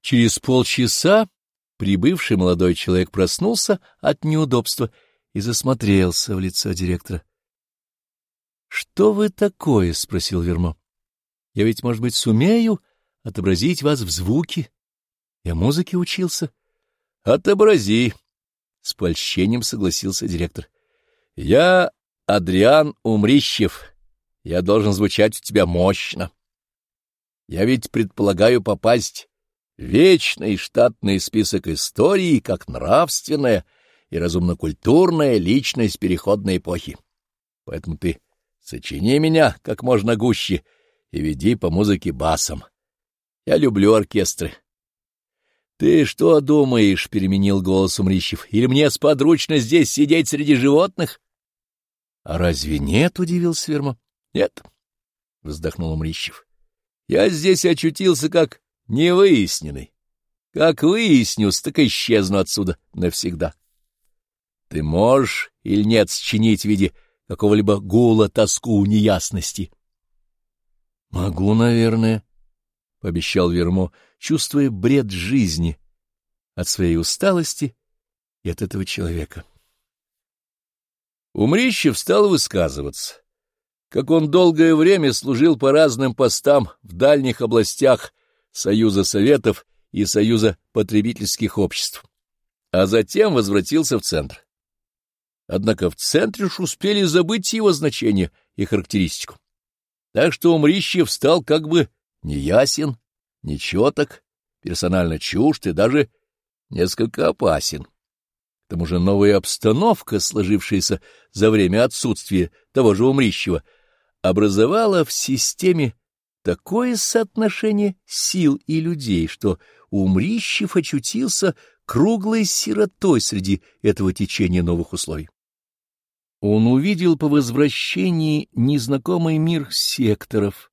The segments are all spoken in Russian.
Через полчаса прибывший молодой человек проснулся от неудобства и засмотрелся в лицо директора. — Что вы такое? — спросил Вермо. — Я ведь, может быть, сумею отобразить вас в звуке. Я музыке учился. — Отобрази, — с польщением согласился директор. — Я Адриан Умрищев. Я должен звучать у тебя мощно. Я ведь предполагаю попасть вечный штатный список истории как нравственная и разумно-культурная личность переходной эпохи. Поэтому ты сочини меня как можно гуще и веди по музыке басом. Я люблю оркестры. — Ты что думаешь? — переменил голос Умрищев. — Или мне сподручно здесь сидеть среди животных? — А разве нет? — удивился Верма. — Нет, — вздохнул Умрищев. — Я здесь очутился как невыясненный. Как выяснюсь, так исчезну отсюда навсегда. Ты можешь или нет счинить в виде какого-либо гула, тоску, неясности? — Могу, наверное, — пообещал Вермо, чувствуя бред жизни от своей усталости и от этого человека. Умрищев стал высказываться, как он долгое время служил по разным постам в дальних областях Союза Советов и Союза потребительских обществ, а затем возвратился в центр. Однако в центре уж успели забыть его значение и характеристику. Так что Умрищев стал как бы неясен, нечеток, персонально чужд и даже несколько опасен. К тому же новая обстановка, сложившаяся за время отсутствия того же Умрищева, образовала в системе такое соотношение сил и людей, что Умрищев очутился круглой сиротой среди этого течения новых условий. Он увидел по возвращении незнакомый мир секторов,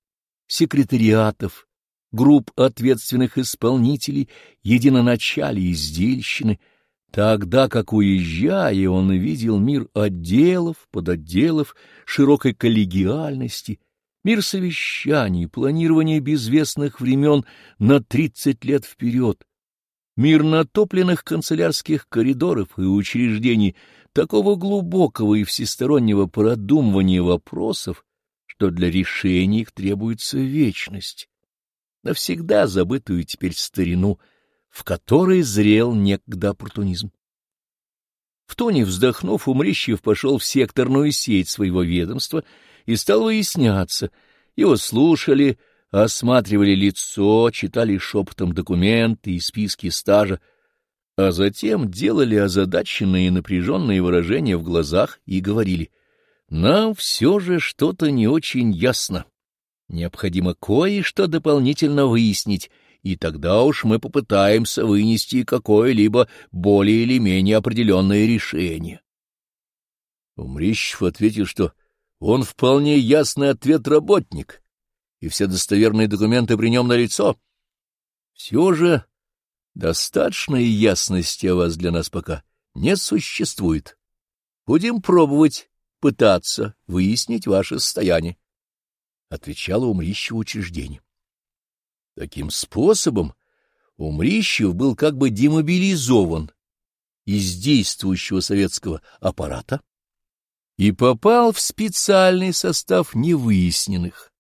секретариатов, групп ответственных исполнителей, единоначалий издельщины, тогда как, уезжая, он видел мир отделов, подотделов, широкой коллегиальности, мир совещаний, планирования безвестных времен на тридцать лет вперед, мир натопленных канцелярских коридоров и учреждений такого глубокого и всестороннего продумывания вопросов, что для решения их требуется вечность, навсегда забытую теперь старину, в которой зрел некогда оппортунизм. В тоне вздохнув, Умрищев пошел в секторную сеть своего ведомства и стал выясняться. Его слушали, осматривали лицо, читали шепотом документы и списки стажа, а затем делали озадаченные и напряженные выражения в глазах и говорили — нам все же что-то не очень ясно. Необходимо кое-что дополнительно выяснить, и тогда уж мы попытаемся вынести какое-либо более или менее определенное решение. Умрищев ответил, что он вполне ясный ответ работник, и все достоверные документы при нем налицо. Все же достаточной ясности о вас для нас пока не существует. Будем пробовать пытаться выяснить ваше состояние, — отвечало Умрищево учреждение. Таким способом Умрищев был как бы демобилизован из действующего советского аппарата и попал в специальный состав невыясненных,